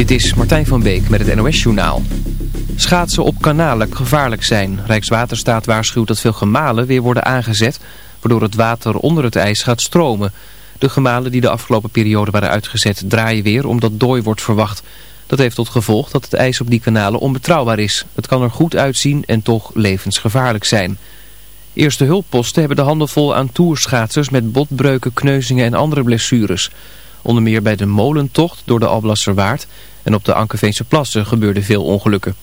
Dit is Martijn van Beek met het NOS-journaal. Schaatsen op kanalen gevaarlijk zijn. Rijkswaterstaat waarschuwt dat veel gemalen weer worden aangezet... waardoor het water onder het ijs gaat stromen. De gemalen die de afgelopen periode waren uitgezet draaien weer... omdat dooi wordt verwacht. Dat heeft tot gevolg dat het ijs op die kanalen onbetrouwbaar is. Het kan er goed uitzien en toch levensgevaarlijk zijn. Eerste hulpposten hebben de handen vol aan toerschaatsers... met botbreuken, kneuzingen en andere blessures... Onder meer bij de molentocht door de Alblasserwaard en op de Ankerveense plassen gebeurden veel ongelukken.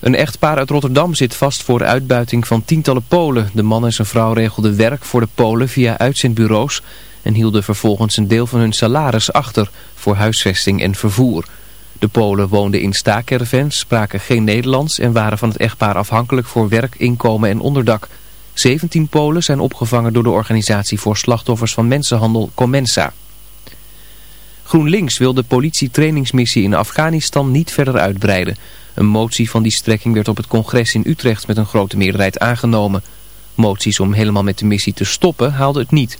Een echtpaar uit Rotterdam zit vast voor uitbuiting van tientallen Polen. De man en zijn vrouw regelden werk voor de Polen via uitzendbureaus en hielden vervolgens een deel van hun salaris achter voor huisvesting en vervoer. De Polen woonden in staakcaravans, spraken geen Nederlands en waren van het echtpaar afhankelijk voor werk, inkomen en onderdak. 17 Polen zijn opgevangen door de organisatie voor slachtoffers van mensenhandel Comensa. GroenLinks wil de politietrainingsmissie in Afghanistan niet verder uitbreiden. Een motie van die strekking werd op het congres in Utrecht met een grote meerderheid aangenomen. Moties om helemaal met de missie te stoppen haalde het niet.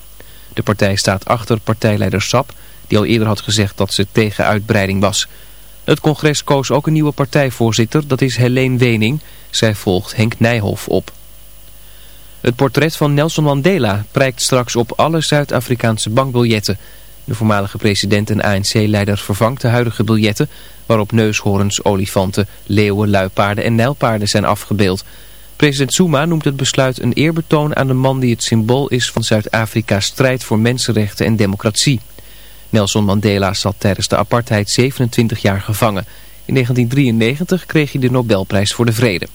De partij staat achter partijleider Sap, die al eerder had gezegd dat ze tegen uitbreiding was. Het congres koos ook een nieuwe partijvoorzitter, dat is Helene Wening. Zij volgt Henk Nijhoff op. Het portret van Nelson Mandela prijkt straks op alle Zuid-Afrikaanse bankbiljetten... De voormalige president en ANC-leider vervangt de huidige biljetten waarop neushoorns, olifanten, leeuwen, luipaarden en nijlpaarden zijn afgebeeld. President Zuma noemt het besluit een eerbetoon aan de man die het symbool is van Zuid-Afrika's strijd voor mensenrechten en democratie. Nelson Mandela zat tijdens de apartheid 27 jaar gevangen. In 1993 kreeg hij de Nobelprijs voor de Vrede.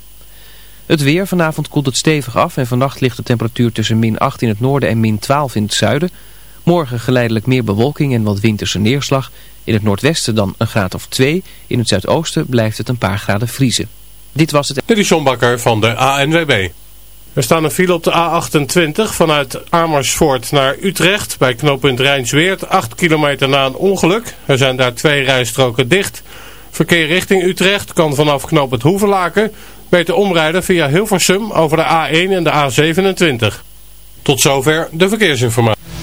Het weer, vanavond koelt het stevig af en vannacht ligt de temperatuur tussen min 8 in het noorden en min 12 in het zuiden. Morgen geleidelijk meer bewolking en wat winterse neerslag. In het noordwesten dan een graad of 2. In het zuidoosten blijft het een paar graden vriezen. Dit was het... Dit is John van de ANWB. Er staan een file op de A28 vanuit Amersfoort naar Utrecht bij knooppunt Rijnsweert. 8 kilometer na een ongeluk. Er zijn daar twee rijstroken dicht. Verkeer richting Utrecht kan vanaf knooppunt Hoevelaken beter omrijden via Hilversum over de A1 en de A27. Tot zover de verkeersinformatie.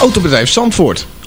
Autobedrijf Zandvoort.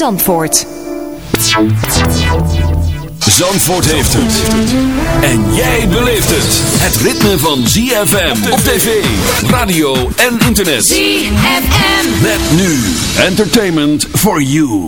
Zandvoort. Zandvoort heeft het. En jij beleeft het. Het ritme van ZFM op tv, radio en internet. ZFM. Met nu. Entertainment for you.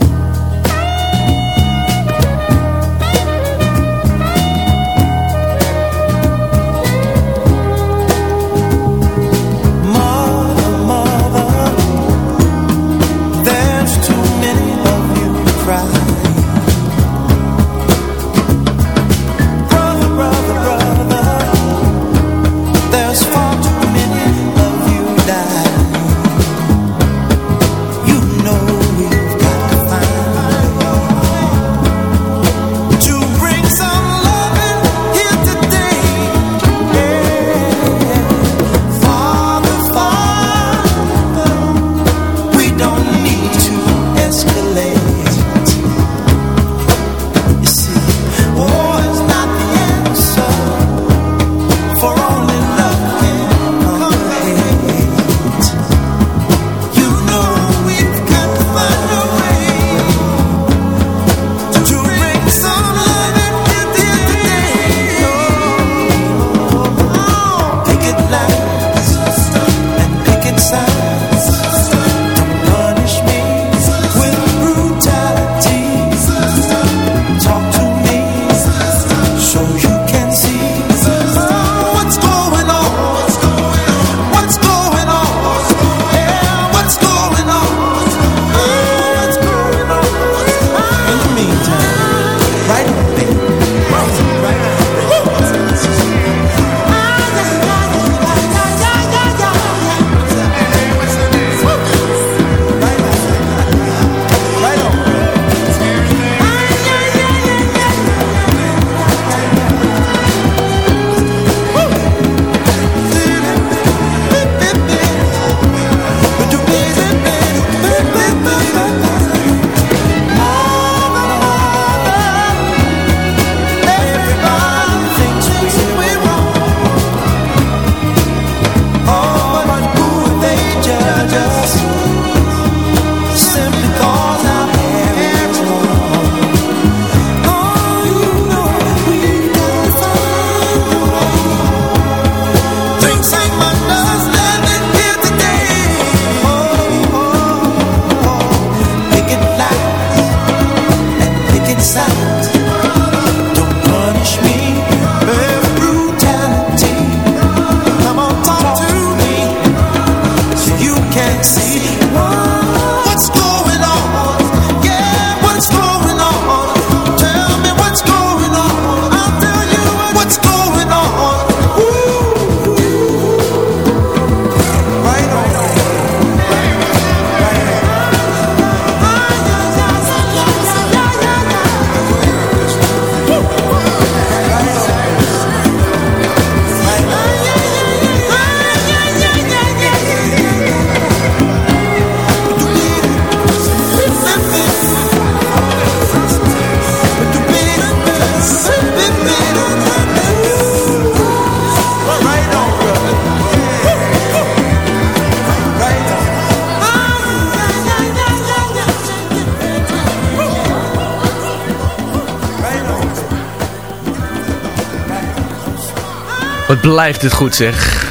Wat blijft dit goed zeg.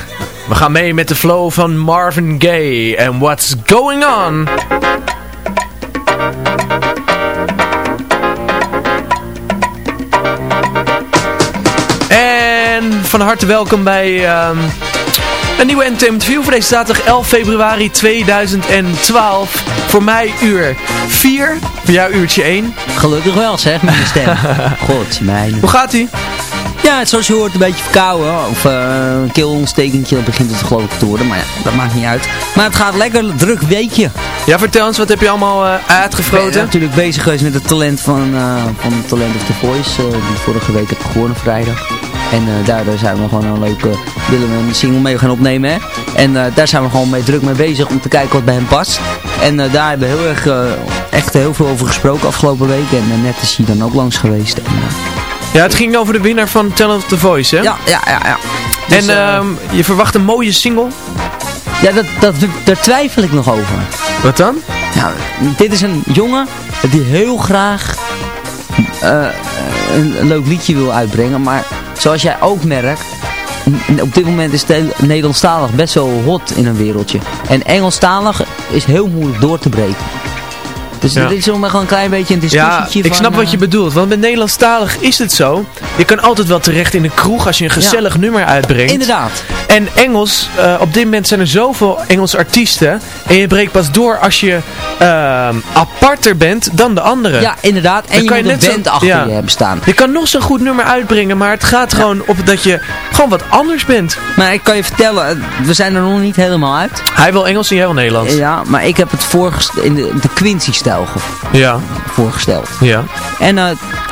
We gaan mee met de flow van Marvin Gaye en What's Going On. En van harte welkom bij ehm, een nieuwe Entertainment View voor deze zaterdag 11 februari 2012. Voor mij uur 4, voor jou uurtje 1. Gelukkig wel zeg, met je stem. God, mijn. Hoe gaat ie? Ja, zoals je hoort een beetje verkouden. Of eh, een keelontstekentje, dan begint het geloof ik te worden. Maar ja, dat maakt niet uit. Maar het gaat lekker, druk weekje. Ja, vertel eens, wat heb je allemaal eh Ik ben uitgefroten? natuurlijk bezig geweest met het talent van, eh van Talent of the Voice. eh, die vorige week heb ik gewonnen vrijdag. En eh, daardoor zijn we gewoon een leuke, willen we een single mee gaan opnemen hè. En eh, daar zijn we gewoon mee druk mee bezig om te kijken wat bij hem past. En eh, daar hebben we heel erg, eh, echt heel veel over gesproken afgelopen week. En eh, net is hij dan ook langs geweest. En, eh, Ja, het ging over de winnaar van Talent of the Voice, hè? ja, ja, ja, ja. Dus, en eh, ehm, je verwacht een mooie single. ja, dat, dat, daar twijfel ik nog over. Wat dan? Nou, dit is een jongen die heel graag eh, een, een leuk liedje wil uitbrengen. Maar zoals jij ook merkt, op dit moment is Nederlandstalig best wel hot in een wereldje. En Engelstalig is heel moeilijk door te breken. Dus Ja. dit is om gewoon een klein beetje een Ja, discussietje ik van, snap wat je eh, bedoelt. Want met Nederlandstalig is het zo. Je kan altijd wel terecht in een kroeg als je een gezellig nummer uitbrengt. Inderdaad. En Engels, eh, op dit moment zijn er zoveel Engelse artiesten. En je breekt pas door als je ehm, aparter bent dan de anderen. Ja, inderdaad. En Dan je kan je een net zo- band achter ja. je hebben staan. Je kan nog zo'n goed nummer uitbrengen, maar het gaat gewoon op dat je gewoon wat anders bent. Maar ik kan je vertellen, eh, we zijn er nog niet helemaal uit. Hij wil Engels en jij wil Nederlands. Ja, maar ik heb het voorgest- in de, de Quincy-stijl Ja, voorgesteld. ja. En eh,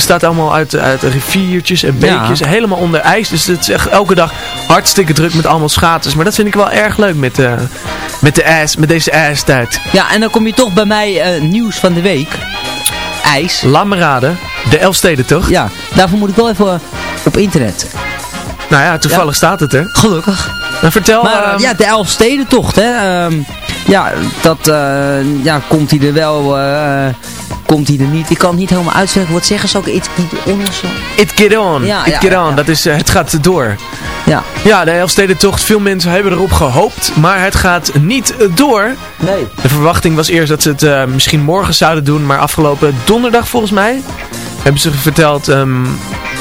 bestaat allemaal uit, uit riviertjes en Ja. beekjes. Helemaal onder ijs. Dus het is echt elke dag hartstikke druk met allemaal schaatsers. Maar dat vind ik wel erg leuk met, eh, met, de ijs, met deze ijstijd. Ja, en dan kom je toch bij mij eh, nieuws van de week. IJs. Laat me raden. De Elfstedentocht. Ja, daarvoor moet ik wel even op internet. Nou ja, toevallig staat het er. Gelukkig. Maar vertel... Maar ehm, ja, de Elfstedentocht, hè. ehm, ja, dat eh, ja, komt hij er wel, eh, komt hij er niet. Ik kan het niet helemaal uitspreken. Wat zeggen ze ook? Iets niet onderzo. It get on. Ja, It ja, get on. ja. Dat is, eh, het gaat door. Ja. Ja, de Elfstedentocht. Veel mensen hebben erop gehoopt. Maar het gaat niet door. Nee. De verwachting was eerst dat ze het eh, misschien morgen zouden doen. Maar afgelopen donderdag volgens mij. Hebben ze verteld ehm,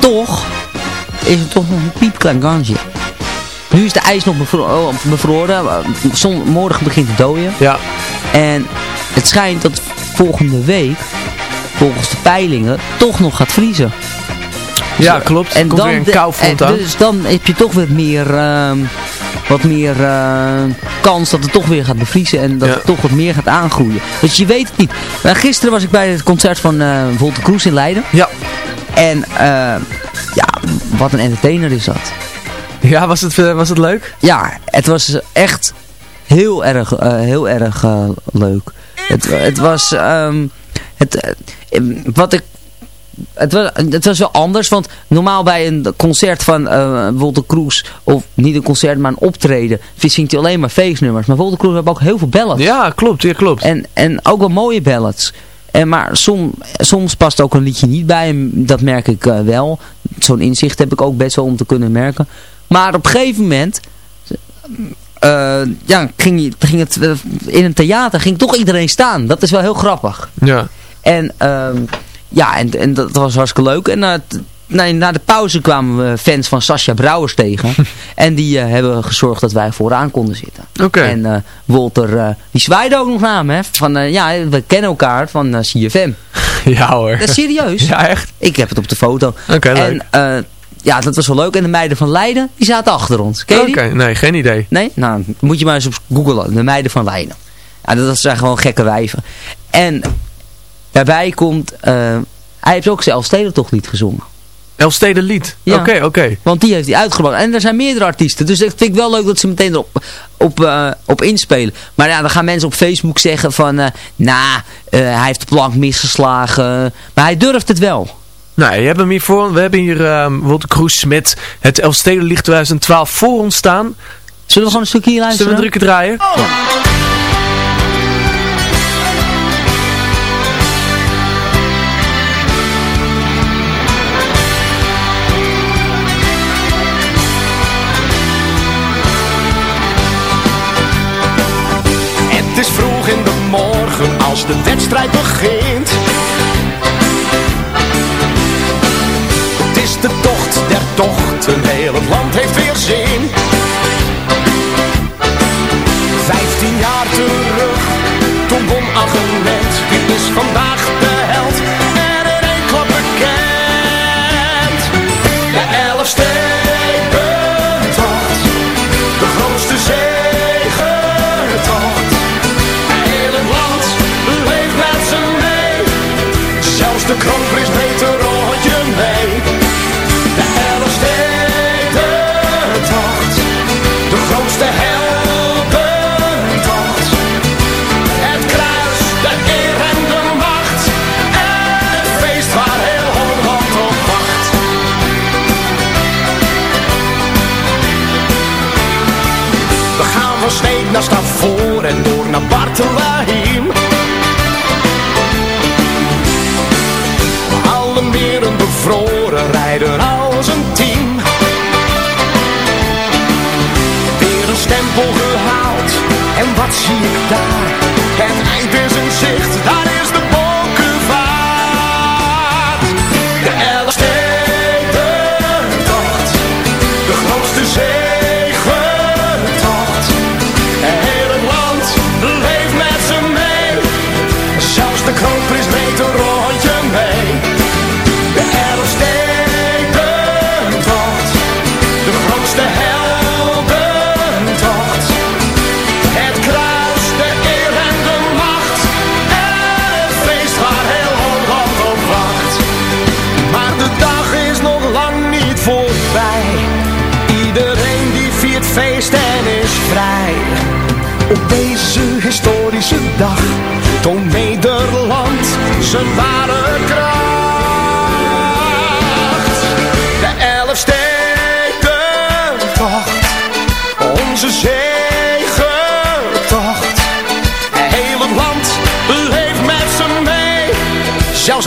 toch is het toch nog een piepklein kansje. Nu is de ijs nog bevro oh, bevroren. Zon, morgen begint het dooien. Ja. En het schijnt dat volgende week, volgens de peilingen, toch nog gaat vriezen. Ja, klopt. En komt weer een de- koufront en aan. Dus dan heb je toch weer meer, ehm, wat meer eh, kans dat het toch weer gaat bevriezen en dat Ja. het toch wat meer gaat aangroeien. Dus je weet het niet. Maar gisteren was ik bij het concert van eh Volte Kroes in Leiden. Ja. En eh, ja, wat een entertainer is dat. Ja, was het, eh, was het leuk? Ja, het was echt heel erg, eh, heel erg leuk. Het, het was, ehm, het, wat ik, het was, het was wel anders, want normaal bij een concert van bijvoorbeeld de Kroes, of niet een concert, maar een optreden, zingt hij alleen maar feestnummers. Maar de Kroes hebben ook heel veel ballads. Ja, klopt. Ja, klopt. En, en ook wel mooie ballads. En maar som, soms past ook een liedje niet bij hem. Dat merk ik eh, wel. Zo'n inzicht heb ik ook best wel om te kunnen merken. Maar op een gegeven moment... eh, ja, ging, ging het, eh, in een theater ging toch iedereen staan. Dat is wel heel grappig. Ja. En, ehm, ja, en, en dat was hartstikke leuk. En eh, nee, na de pauze kwamen we fans van Sascha Brouwers tegen. en die eh, hebben gezorgd dat wij vooraan konden zitten. Oké. En eh, Walter, eh, die zwaaide ook nog naar me. Hè, van, ja, we kennen elkaar van CFM. Ja hoor. Dat is serieus. Ja, echt? Ik heb het op de foto. Oké, leuk. En ja, dat was wel leuk. En de meiden van Leiden, die zaten achter ons. Oké, nee, geen idee. Nee? Nou, moet je maar eens op googlen. De meiden van Leiden. Ja, dat zijn gewoon gekke wijven. En daarbij komt... hij heeft ook zelf toch niet gezongen. Elfsteden lied. Ja. Oké, oké. Want die heeft hij uitgebracht. En er zijn meerdere artiesten. Dus dat vind ik wel leuk dat ze meteen erop op, eh, op inspelen. Maar ja, dan gaan mensen op Facebook zeggen van... eh nou, eh, hij heeft de plank misgeslagen. Maar hij durft het wel. Nou, je hebt hem hier voor. We hebben hier ehm Walter Kroes met het Elfsteden lied 2012 voor ons staan. Zullen we gewoon een stukje hier Zullen luisteren? we drukken draaien? Het is vroeg in de morgen als de wedstrijd begint. Het is de tocht der tochten, heel het land heeft weer zin. Vijftien jaar terug, toen won Agent. Wie is vandaag de kroonprins weet er rondje mee. De Elfstedentocht, de grootste heldentocht. Het kruis, de eer en de macht. En het feest waar heel Holland op wacht. We gaan van Sneek naar Stavoren en door naar Bartelheim. Stempel gehaald en wat zie ik daar? Het eind is in zicht, Op deze historische dag toont Nederland zijn ware kracht. De Elfstedentocht, onze zegentocht. Het land leeft met z'n mee. Zelfs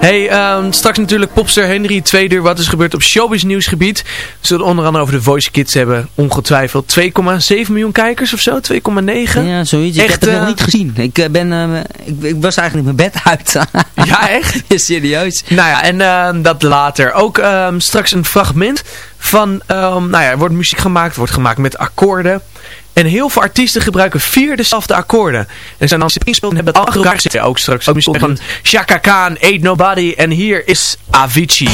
Hey, ehm, straks natuurlijk popster Henry tweede uur. Wat is gebeurd op showbiz nieuwsgebied. We zullen onder andere over de Voice Kids hebben. Ongetwijfeld 2,7 miljoen kijkers of zo. 2,9. Ja, zoiets. Ik Echt, heb het nog eh, niet gezien. Ik, eh, ben, eh, ik, ik was eigenlijk mijn bed uit. Ja, echt? Ja, serieus. Nou ja, en ehm, dat later. Ook ehm, straks een fragment van, ehm, nou ja, er wordt muziek gemaakt, wordt gemaakt met akkoorden. En heel veel artiesten gebruiken vier dezelfde akkoorden. En zijn dan ingespeeld en hebben dat al elkaar zitten. Ook straks ook muziek van Chaka Khan, Ain't Nobody. En hier is Avicii.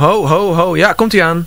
Ho, ho, ho. Ja, komt hij aan.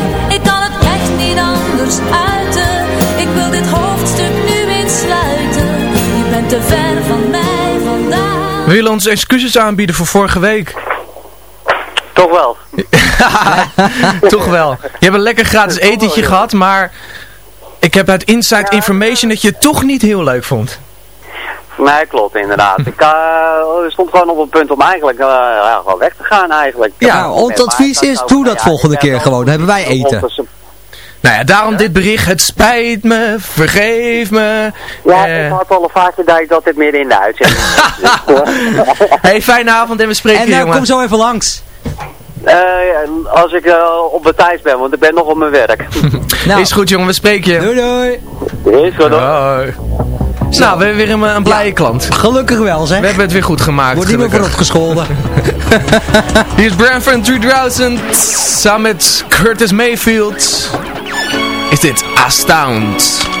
te ver van mij vandaan. Wil je ons excuses aanbieden voor vorige week? Toch wel. Toch wel. Je hebt een lekker gratis etentje gehad, maar ik heb uit inside information dat je het toch niet heel leuk vond. Nee, klopt inderdaad. Ik uh, stond gewoon op het punt om eigenlijk uh, ja, gewoon weg te gaan eigenlijk. Ja, ons advies is, doe dat volgende keer gewoon. Dan hebben wij eten. Nou ja, daarom dit bericht. Het spijt me, vergeef me. Ja, Eh, ik had al een vaartje dat ik dat dit midden in de uitzending hey, fijne avond en we spreken En je, nou, jongen. kom zo even langs. Eh, als ik eh, op mijn tijd ben, want ik ben nog op mijn werk. Is goed jongen, we spreken je. Doei doei. Is goed hoor. Hoi. Nou, we hebben weer een, een blije klant. Gelukkig wel zeg. We hebben het weer goed gemaakt. Wordt niet meer voor opgescholden. Hier is Branford 3000 samen met Curtis Mayfield. Is dit Astound.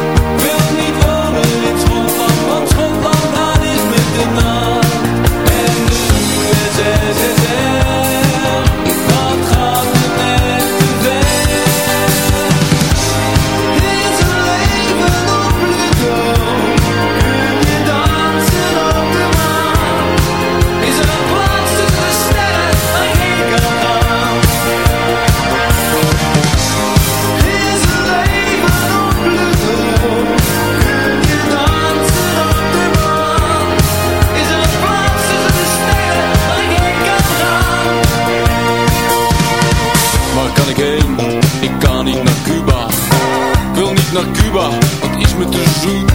Cuba, het is me te zoet.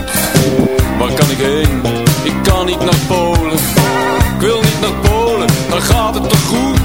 Waar kan ik heen? Ik kan niet naar Polen. Ik wil niet naar Polen, Dan gaat het toch goed.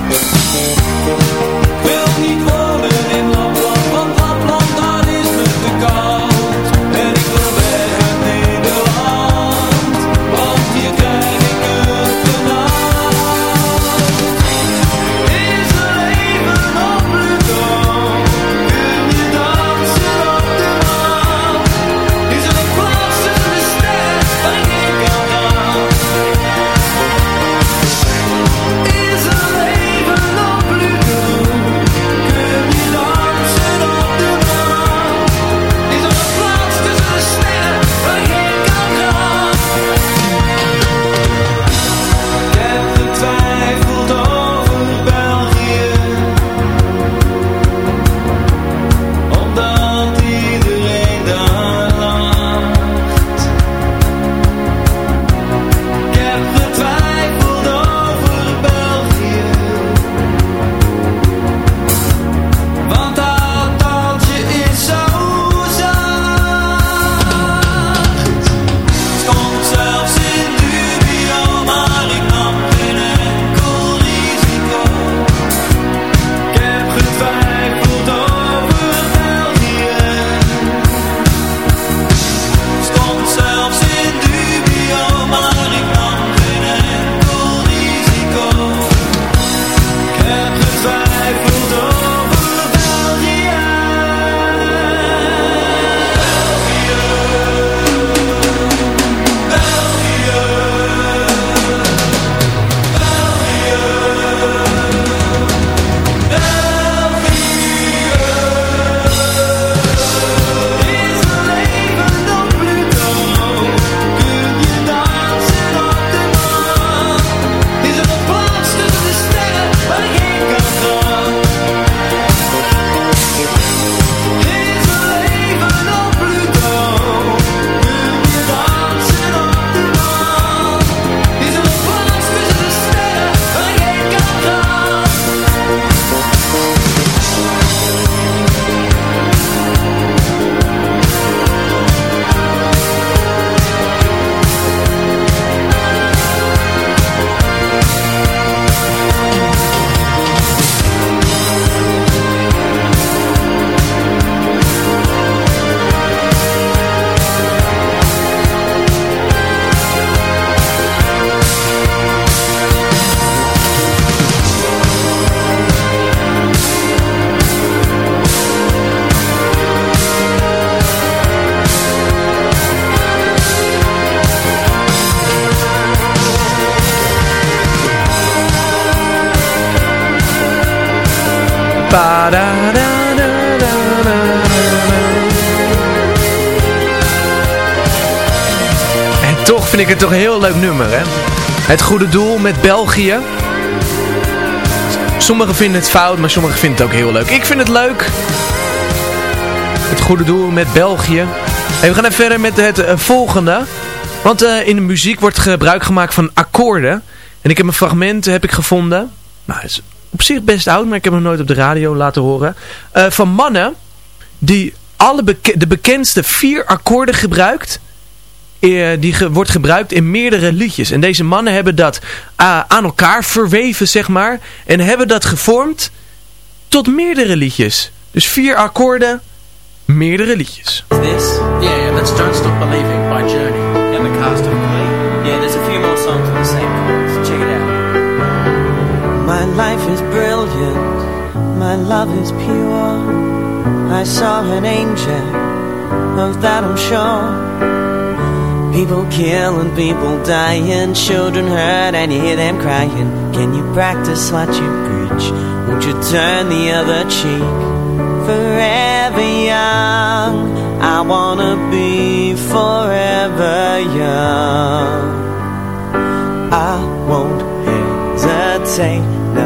En toch vind ik het toch een heel leuk nummer, hè? Het goede doel met België. Sommigen vinden het fout, maar sommigen vinden het ook heel leuk. Ik vind het leuk. Het goede doel met België. Hey, we gaan even verder met het volgende. Want in de muziek wordt gebruik gemaakt van akkoorden. En ik heb een fragment heb ik gevonden. Nou, het is op zich best oud, maar ik heb hem nooit op de radio laten horen. Eh, van mannen die alle de bekendste vier akkoorden gebruikt. eh, die wordt gebruikt in meerdere liedjes. En deze mannen hebben dat eh, aan elkaar verweven, zeg maar. En hebben dat gevormd tot meerdere liedjes. Dus vier akkoorden, meerdere liedjes. This? Yeah, yeah, that's Don't Stop Believing by Journey. And the cast of Glee. Yeah, there's a few more songs with the same My life is brilliant, my love is pure. I saw an angel, of that I'm sure. People killing, people dying, children hurt, and you hear them crying. Can you practice what you preach? Won't you turn the other cheek? Forever young, I wanna be forever young. I won't hesitate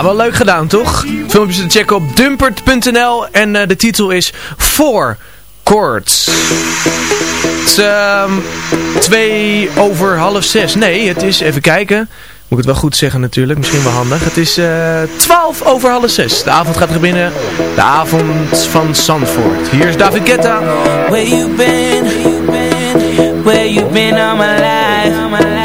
Nou, wel leuk gedaan, toch? Filmpjes te checken op dumpert.nl en eh, de titel is Four Chords. Het is ehm, twee over half zes. Nee, het is, even kijken. Moet ik het wel goed zeggen natuurlijk, misschien wel handig. Het is eh 12 over half zes. De avond gaat beginnen. De avond van Zandvoort. Hier is David Guetta. Where you been? Where you been all my life? All my life.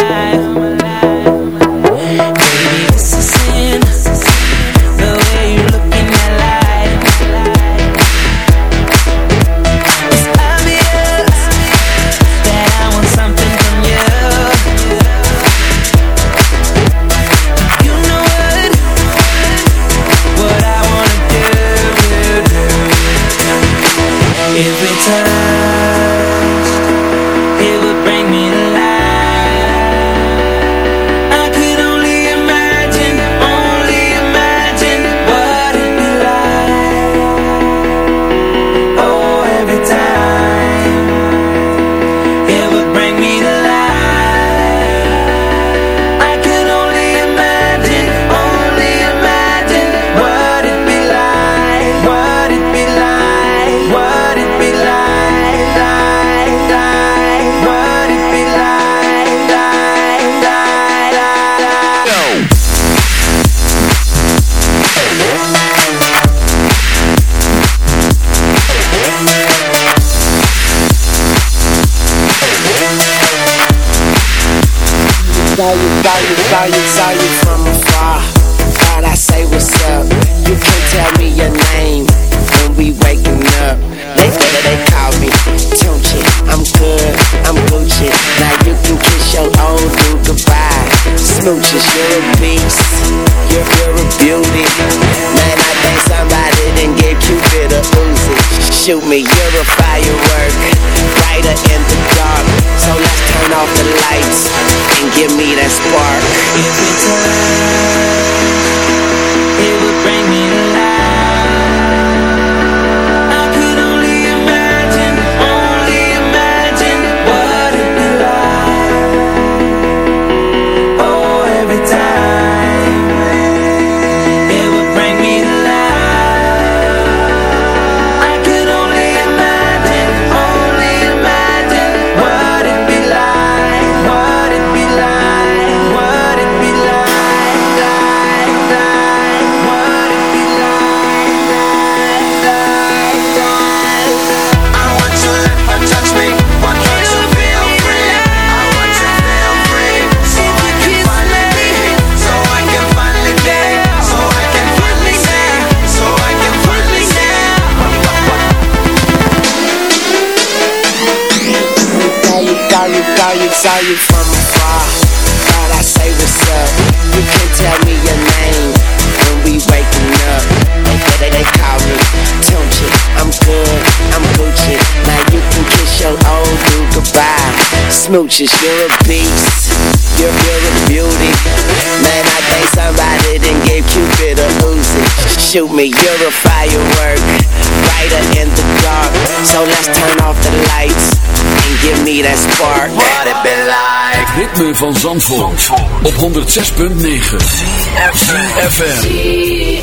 smooches, you're a beast You're real with beauty. Man, I think somebody then gave Cupid a Uzi Shoot me, you're a firework. Brighter in the dark. So let's turn off the lights And give me that spark. What it be like? Ritme van Zandvoort, Zandvoort. op 106.9 FM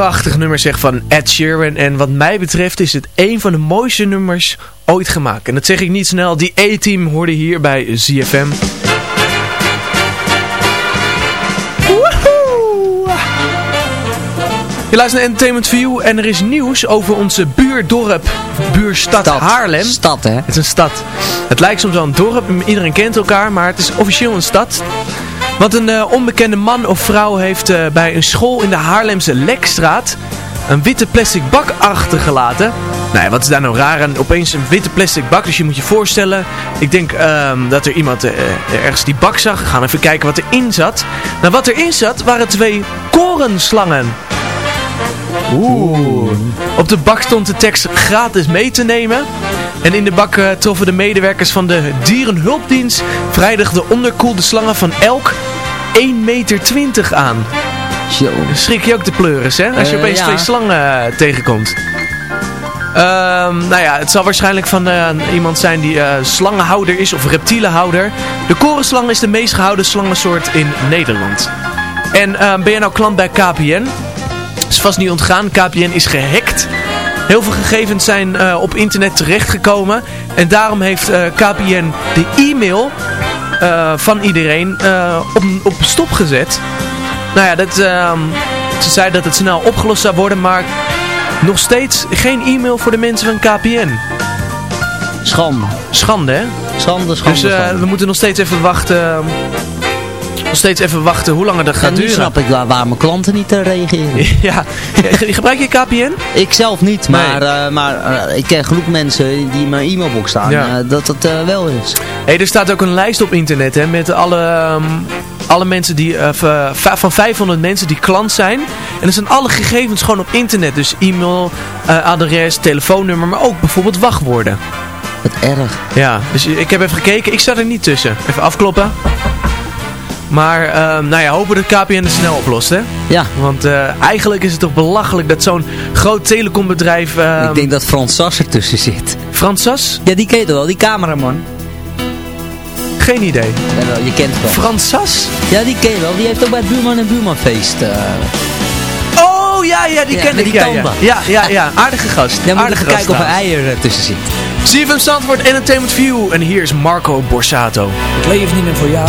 Prachtig nummer zeg van Ed Sheeran. En wat mij betreft is het een van de mooiste nummers ooit gemaakt. En dat zeg ik niet snel. Die A-team hoorde hier bij ZFM. Je luistert naar Entertainment View en er is nieuws over onze buurdorp, buurstad Haarlem. Stad, hè? Het is een stad. Het lijkt soms wel een dorp, iedereen kent elkaar, maar het is officieel een stad. Want een eh, onbekende man of vrouw heeft eh, bij een school in de Haarlemse Lekstraat een witte plastic bak achtergelaten. Nou ja, wat is daar nou raar aan? Opeens een witte plastic bak, dus je moet je voorstellen. Ik denk ehm, dat er iemand eh, ergens die bak zag. We gaan even kijken wat erin zat. Nou, wat erin zat waren twee korenslangen. Oeh. Op de bak stond de tekst gratis mee te nemen. En in de bak troffen de medewerkers van de dierenhulpdienst vrijdag de onderkoelde slangen van elk 1,20 meter aan. Dan schrik je ook de pleuris, hè? Als je Eh, opeens ja. twee slangen eh, tegenkomt. Ehm, nou ja, het zal waarschijnlijk van eh, iemand zijn die slangenhouder is of reptielenhouder. De korenslang is de meest gehouden slangensoort in Nederland. En ehm, ben je nou klant bij KPN? Is vast niet ontgaan, KPN is gehackt. Heel veel gegevens zijn op internet terechtgekomen. En daarom heeft KPN de e-mail eh, van iedereen eh, op, op stop gezet. Nou ja, dat, ehm, ze zei dat het snel opgelost zou worden, maar nog steeds geen e-mail voor de mensen van KPN. Schande. Schande, hè? Schande, schande, Dus eh, schande. we moeten nog steeds even wachten. Nog steeds even wachten hoe lang dat gaat En nu duren. snap ik waar, waar mijn klanten niet eh, reageren. Ja, Ge- gebruik je KPN? Ik zelf niet, maar, eh, maar eh, ik ken genoeg mensen die in mijn e-mailbox staan, Ja. dat eh, wel is. Hey, er staat ook een lijst op internet hè, met alle, ehm, alle mensen die, van 500 mensen die klant zijn. En er zijn alle gegevens gewoon op internet. Dus e-mail, adres, telefoonnummer, maar ook bijvoorbeeld wachtwoorden. Wat erg. Ja, dus ik heb even gekeken. Ik sta er niet tussen. Even afkloppen. Maar, ehm, nou ja, hopen dat KPN het snel oplost, hè? Ja. Want eh, eigenlijk is het toch belachelijk dat zo'n groot telecombedrijf... ehm, ik denk dat Frans Sas ertussen zit. Frans Sas? Ja, die ken je toch wel, die cameraman. Geen idee. Jawel, je kent wel. Frans Sas? Ja, die ken je wel. Die heeft ook bij het Buurman en Buurmanfeest. eh Oh, ja, ja, die Ja, ken ik. die ja, ja. tanden. ja, ja, ja. Aardige gast. Ja, moet Aardige even gast kijken of er eieren tussen zit. CFM Zandvoort Entertainment View. En hier is Marco Borsato. Ik leef niet meer voor jou.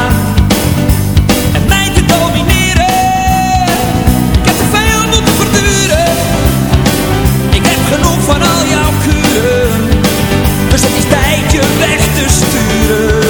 je weg te sturen.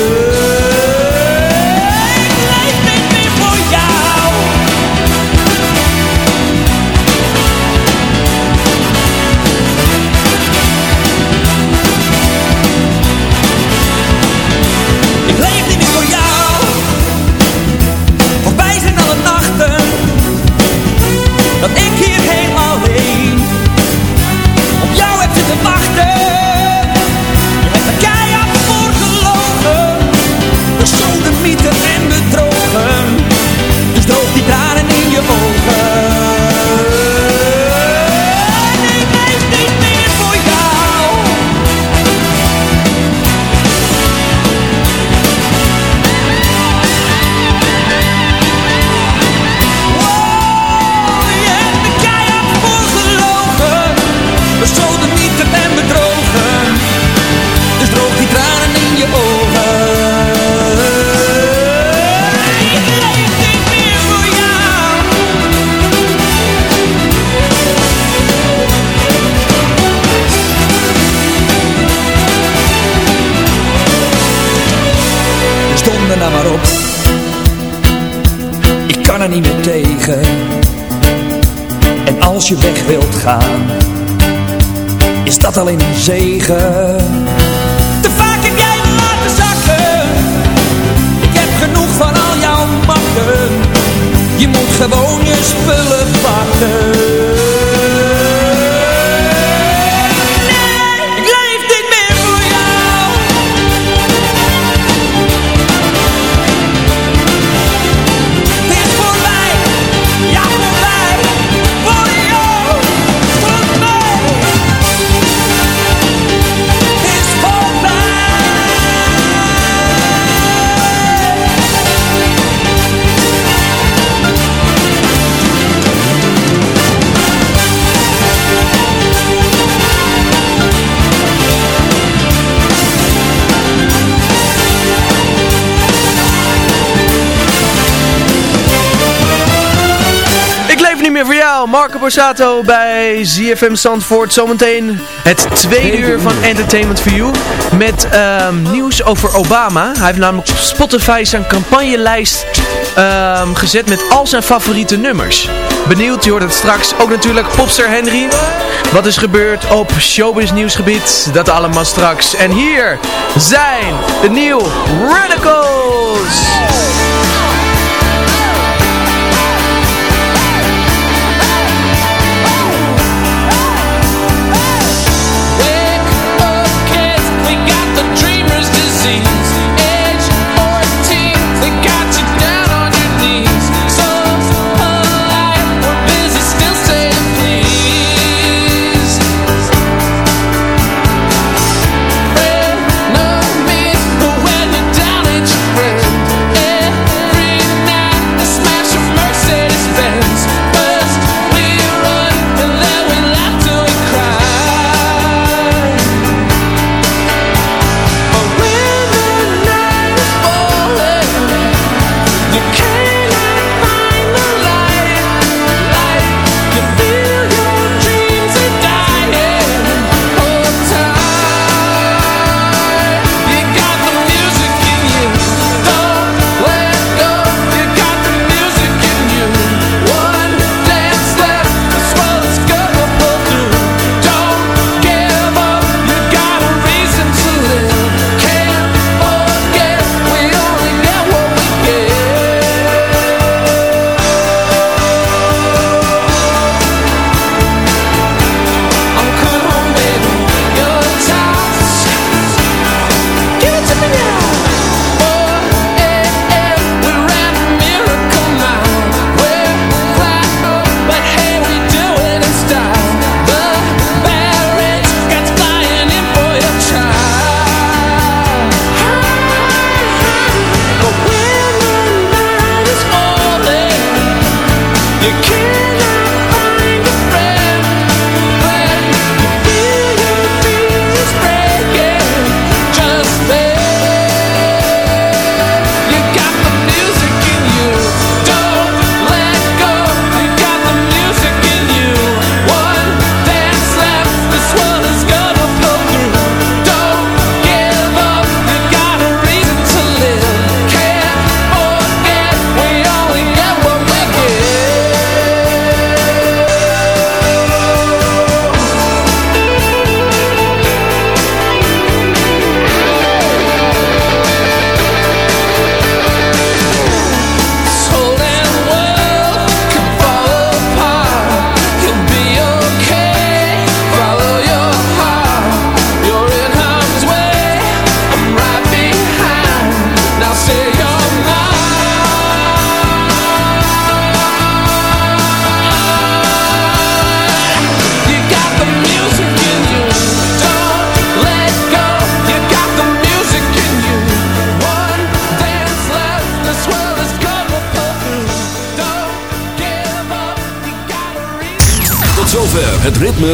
Dat alleen een zegen. Sato bij ZFM Zandvoort. Zometeen het tweede uur van Entertainment for You. Met ehm, nieuws over Obama. Hij heeft namelijk op Spotify zijn campagnelijst ehm, gezet met al zijn favoriete nummers. Benieuwd, je hoort het straks. Ook natuurlijk popster Henry. Wat is gebeurd op showbiz nieuwsgebied? Dat allemaal straks. En hier zijn de nieuwe Radicals.